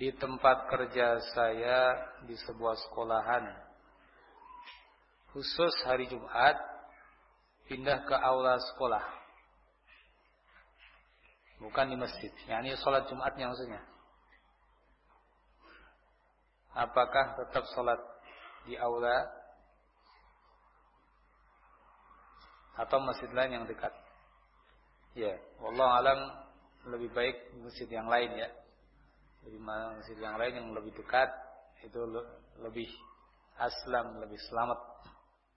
di tempat kerja saya di sebuah sekolahan. Khusus hari Jumat pindah ke aula sekolah. Bukan di masjid. Yakni sholat Jumatnya maksudnya. Apakah tetap sholat di aula atau masjid lain yang dekat? Ya Allah alam lebih baik masjid yang lain ya lebih masjid yang lain yang lebih dekat itu lebih aslam lebih selamat